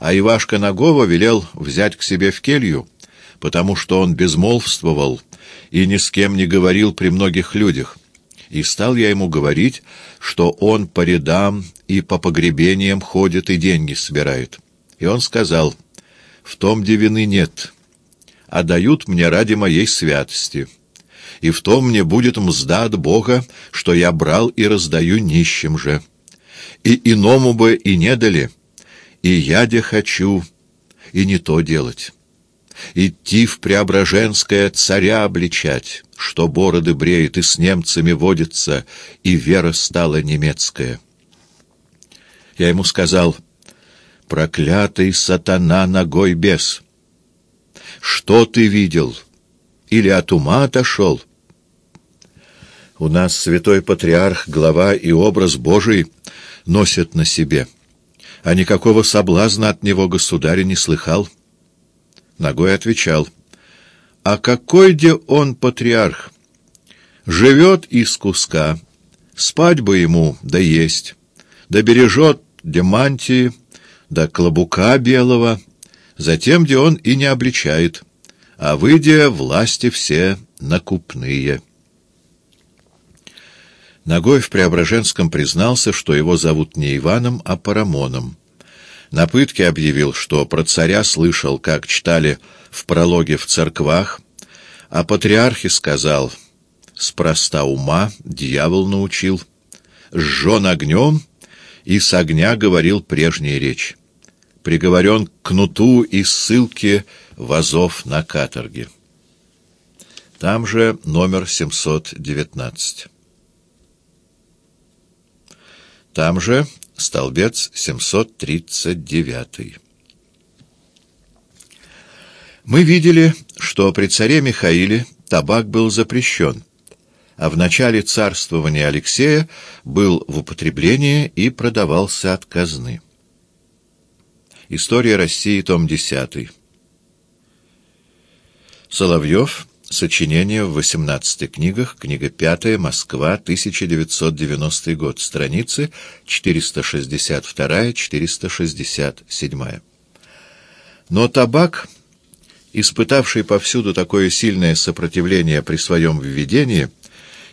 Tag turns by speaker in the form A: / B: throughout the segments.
A: А Ивашка Нагова велел взять к себе в келью, потому что он безмолвствовал и ни с кем не говорил при многих людях. И стал я ему говорить, что он по рядам и по погребениям ходит и деньги собирает. И он сказал, «В том дивины нет, а дают мне ради моей святости» и в том мне будет мзда от Бога, что я брал и раздаю нищим же. И иному бы и не дали, и я де хочу, и не то делать. Идти в Преображенское царя обличать, что бороды бреет и с немцами водится, и вера стала немецкая. Я ему сказал, проклятый сатана ногой бес, что ты видел? Или от ума отошел? У нас святой патриарх, глава и образ Божий носят на себе, а никакого соблазна от него государя не слыхал. Ногой отвечал, «А какой де он патриарх? Живет из куска, спать бы ему, да есть, да бережет демантии, да клобука белого, затем где он и не обличает, а выйдя власти все накупные». Ногой в Преображенском признался, что его зовут не Иваном, а Парамоном. На пытке объявил, что про царя слышал, как читали в прологе в церквах, а патриархе сказал, «Спроста ума дьявол научил, сжен огнем, и с огня говорил прежняя речь. Приговорен к кнуту и ссылке вазов на каторге». Там же номер 719. Там же столбец 739. Мы видели, что при царе Михаиле табак был запрещен, а в начале царствования Алексея был в употреблении и продавался от казны. История России, том 10. Соловьев Сочинение в 18 книгах, книга 5, Москва, 1990 год, страницы 462-467. Но табак, испытавший повсюду такое сильное сопротивление при своем введении,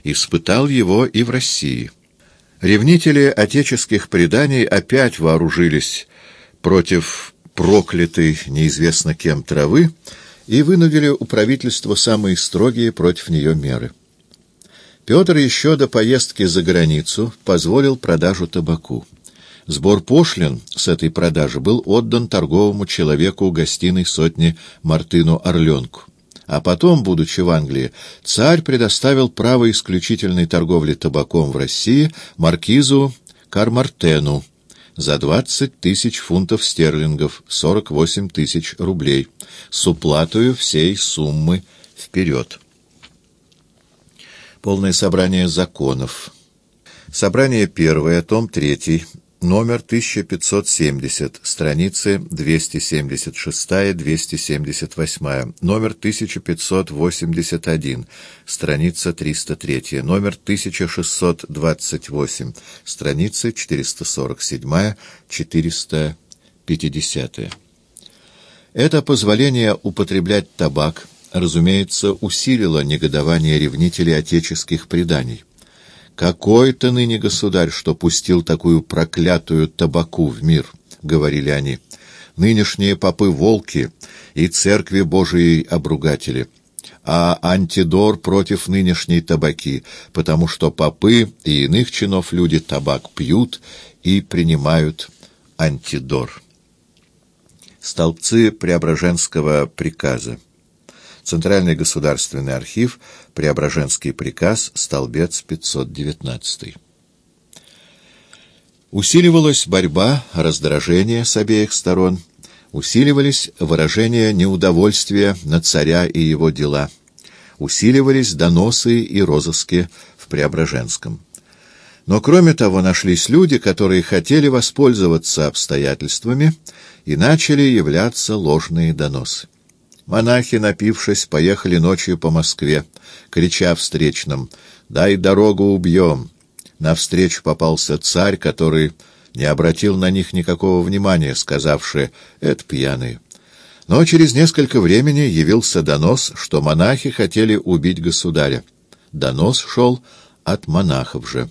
A: испытал его и в России. Ревнители отеческих преданий опять вооружились против проклятой неизвестно кем травы, и вынудили у правительства самые строгие против нее меры. Петр еще до поездки за границу позволил продажу табаку. Сбор пошлин с этой продажи был отдан торговому человеку гостиной сотни Мартыну Орленку. А потом, будучи в Англии, царь предоставил право исключительной торговли табаком в России маркизу Кармартену, за 20 тысяч фунтов стерлингов, 48 тысяч рублей, с уплатою всей суммы вперед. Полное собрание законов. Собрание первое, том третий, номер 1570, страницы 276-278, номер 1581, страница 303, номер 1628, страницы 447-450. Это позволение употреблять табак, разумеется, усилило негодование ревнителей отеческих преданий. «Какой ты ныне государь, что пустил такую проклятую табаку в мир?» — говорили они. «Нынешние попы-волки и церкви Божией обругатели, а антидор против нынешней табаки, потому что попы и иных чинов люди табак пьют и принимают антидор». Столбцы Преображенского приказа Центральный государственный архив, Преображенский приказ, столбец 519. Усиливалась борьба, раздражение с обеих сторон, усиливались выражения неудовольствия на царя и его дела, усиливались доносы и розыски в Преображенском. Но кроме того нашлись люди, которые хотели воспользоваться обстоятельствами и начали являться ложные доносы. Монахи, напившись, поехали ночью по Москве, крича встречным «Дай дорогу, убьем!». Навстречу попался царь, который не обратил на них никакого внимания, сказавши «это пьяные». Но через несколько времени явился донос, что монахи хотели убить государя. Донос шел от монахов же.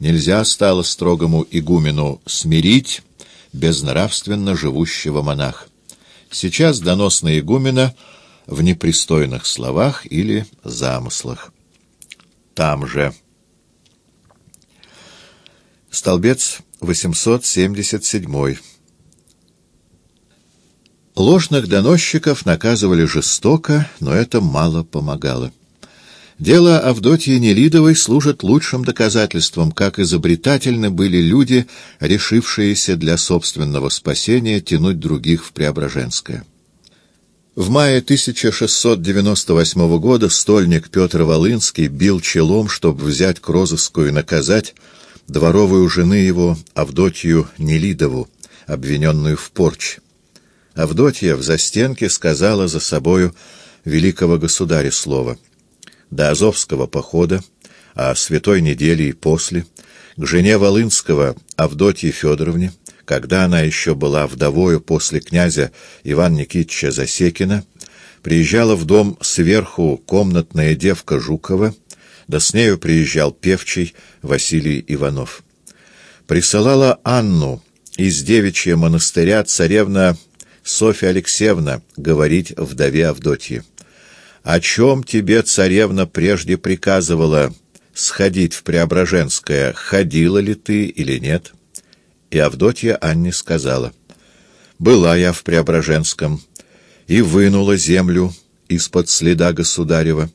A: Нельзя стало строгому игумену смирить безнравственно живущего монаха. Сейчас донос на игумена в непристойных словах или замыслах. Там же. Столбец 877. Ложных доносчиков наказывали жестоко, но это мало помогало. Дело Авдотьи Нелидовой служит лучшим доказательством, как изобретательны были люди, решившиеся для собственного спасения тянуть других в Преображенское. В мае 1698 года стольник Петр Волынский бил челом, чтобы взять к розыску и наказать дворовую жены его Авдотью Нелидову, обвиненную в порче. Авдотья в застенке сказала за собою великого государя слово — до Азовского похода, а святой недели и после, к жене Волынского Авдотье Федоровне, когда она еще была вдовою после князя Ивана Никитича Засекина, приезжала в дом сверху комнатная девка Жукова, да с нею приезжал певчий Василий Иванов. Присылала Анну из девичья монастыря царевна Софья Алексеевна говорить вдове Авдотье. О чем тебе царевна прежде приказывала сходить в Преображенское, ходила ли ты или нет? И Авдотья Анне сказала, «Была я в Преображенском и вынула землю из-под следа государева,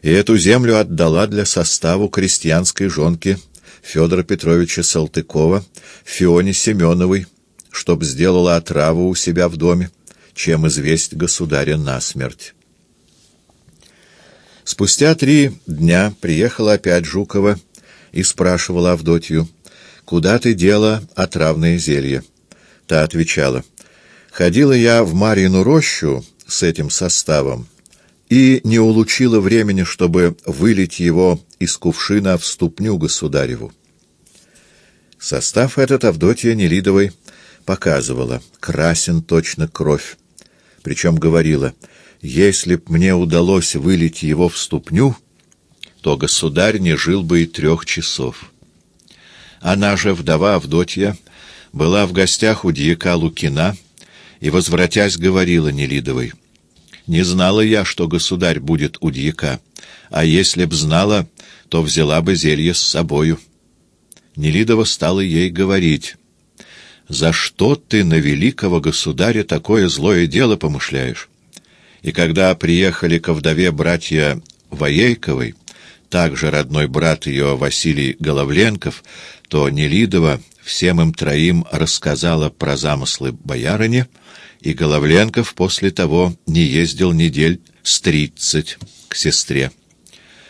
A: и эту землю отдала для составу крестьянской жонки Федора Петровича Салтыкова, Фионе Семеновой, чтоб сделала отраву у себя в доме, чем известь государя насмерть. Спустя три дня приехала опять Жукова и спрашивала Авдотью, «Куда ты дела отравное зелье?» Та отвечала, «Ходила я в Марьину рощу с этим составом и не улучила времени, чтобы вылить его из кувшина в ступню государеву». Состав этот Авдотья Нелидовой показывала, красен точно кровь, причем говорила — если б мне удалось вылить его в ступню, то государь не жил бы и трех часов. Она же, вдова Авдотья, была в гостях у дьяка Лукина и, возвратясь, говорила Нелидовой, «Не знала я, что государь будет у дьяка, а если б знала, то взяла бы зелье с собою». Нелидова стала ей говорить, «За что ты на великого государя такое злое дело помышляешь?» И когда приехали ко вдове братья Воейковой, также родной брат ее Василий Головленков, то Нелидова всем им троим рассказала про замыслы боярыни, и Головленков после того не ездил недель с тридцать к сестре.